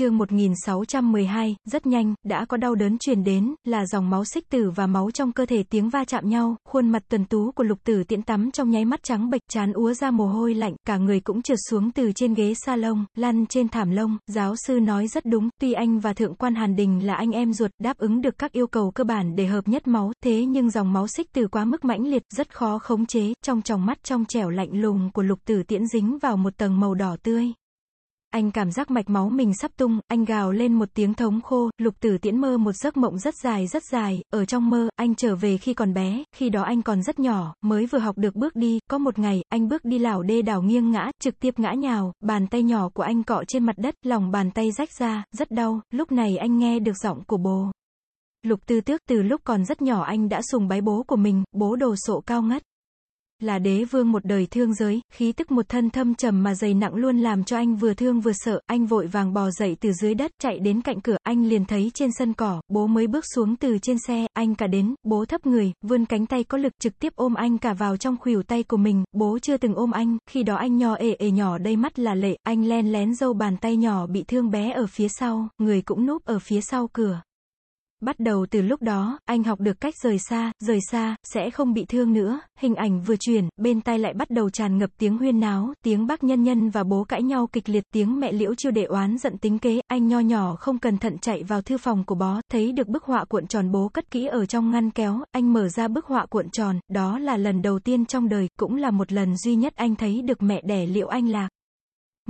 chương 1612, rất nhanh, đã có đau đớn truyền đến, là dòng máu xích tử và máu trong cơ thể tiếng va chạm nhau, khuôn mặt tuần tú của lục tử tiễn tắm trong nháy mắt trắng bệch, chán úa ra mồ hôi lạnh, cả người cũng trượt xuống từ trên ghế salon, lăn trên thảm lông, giáo sư nói rất đúng, tuy anh và thượng quan Hàn Đình là anh em ruột, đáp ứng được các yêu cầu cơ bản để hợp nhất máu, thế nhưng dòng máu xích tử quá mức mãnh liệt, rất khó khống chế, trong tròng mắt trong trẻo lạnh lùng của lục tử tiễn dính vào một tầng màu đỏ tươi. Anh cảm giác mạch máu mình sắp tung, anh gào lên một tiếng thống khô, lục tử tiễn mơ một giấc mộng rất dài rất dài, ở trong mơ, anh trở về khi còn bé, khi đó anh còn rất nhỏ, mới vừa học được bước đi, có một ngày, anh bước đi lảo đê đảo nghiêng ngã, trực tiếp ngã nhào, bàn tay nhỏ của anh cọ trên mặt đất, lòng bàn tay rách ra, rất đau, lúc này anh nghe được giọng của bố. Lục tư tước từ lúc còn rất nhỏ anh đã sùng bái bố của mình, bố đồ sộ cao ngất là đế vương một đời thương giới, khí tức một thân thâm trầm mà dày nặng luôn làm cho anh vừa thương vừa sợ, anh vội vàng bò dậy từ dưới đất, chạy đến cạnh cửa, anh liền thấy trên sân cỏ, bố mới bước xuống từ trên xe, anh cả đến, bố thấp người, vươn cánh tay có lực trực tiếp ôm anh cả vào trong khuỷu tay của mình, bố chưa từng ôm anh, khi đó anh nhỏ ê ê nhỏ đây mắt là lệ, anh len lén dâu bàn tay nhỏ bị thương bé ở phía sau, người cũng núp ở phía sau cửa. Bắt đầu từ lúc đó, anh học được cách rời xa, rời xa, sẽ không bị thương nữa, hình ảnh vừa chuyển, bên tai lại bắt đầu tràn ngập tiếng huyên náo, tiếng bác nhân nhân và bố cãi nhau kịch liệt, tiếng mẹ liễu chiêu đệ oán giận tính kế, anh nho nhỏ không cẩn thận chạy vào thư phòng của bó, thấy được bức họa cuộn tròn bố cất kỹ ở trong ngăn kéo, anh mở ra bức họa cuộn tròn, đó là lần đầu tiên trong đời, cũng là một lần duy nhất anh thấy được mẹ đẻ liễu anh lạc.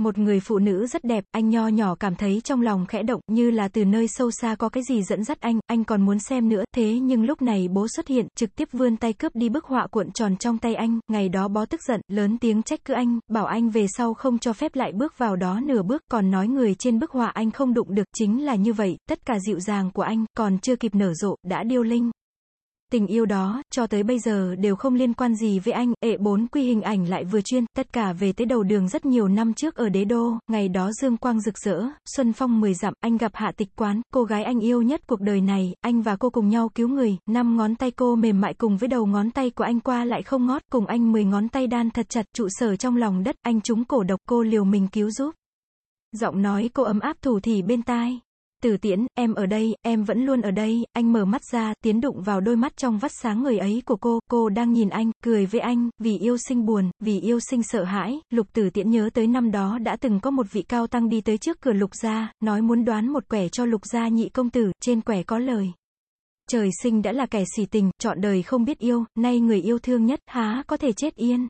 Một người phụ nữ rất đẹp, anh nho nhỏ cảm thấy trong lòng khẽ động, như là từ nơi sâu xa có cái gì dẫn dắt anh, anh còn muốn xem nữa, thế nhưng lúc này bố xuất hiện, trực tiếp vươn tay cướp đi bức họa cuộn tròn trong tay anh, ngày đó bó tức giận, lớn tiếng trách cứ anh, bảo anh về sau không cho phép lại bước vào đó nửa bước, còn nói người trên bức họa anh không đụng được, chính là như vậy, tất cả dịu dàng của anh, còn chưa kịp nở rộ, đã điêu linh. Tình yêu đó, cho tới bây giờ đều không liên quan gì với anh, ệ bốn quy hình ảnh lại vừa chuyên, tất cả về tới đầu đường rất nhiều năm trước ở đế đô, ngày đó dương quang rực rỡ, xuân phong mười dặm, anh gặp hạ tịch quán, cô gái anh yêu nhất cuộc đời này, anh và cô cùng nhau cứu người, năm ngón tay cô mềm mại cùng với đầu ngón tay của anh qua lại không ngót, cùng anh mười ngón tay đan thật chặt, trụ sở trong lòng đất, anh chúng cổ độc cô liều mình cứu giúp. Giọng nói cô ấm áp thủ thì bên tai. Tử tiễn, em ở đây, em vẫn luôn ở đây, anh mở mắt ra, tiến đụng vào đôi mắt trong vắt sáng người ấy của cô, cô đang nhìn anh, cười với anh, vì yêu sinh buồn, vì yêu sinh sợ hãi, lục tử tiễn nhớ tới năm đó đã từng có một vị cao tăng đi tới trước cửa lục gia, nói muốn đoán một quẻ cho lục gia nhị công tử, trên quẻ có lời. Trời sinh đã là kẻ xỉ tình, chọn đời không biết yêu, nay người yêu thương nhất, há có thể chết yên.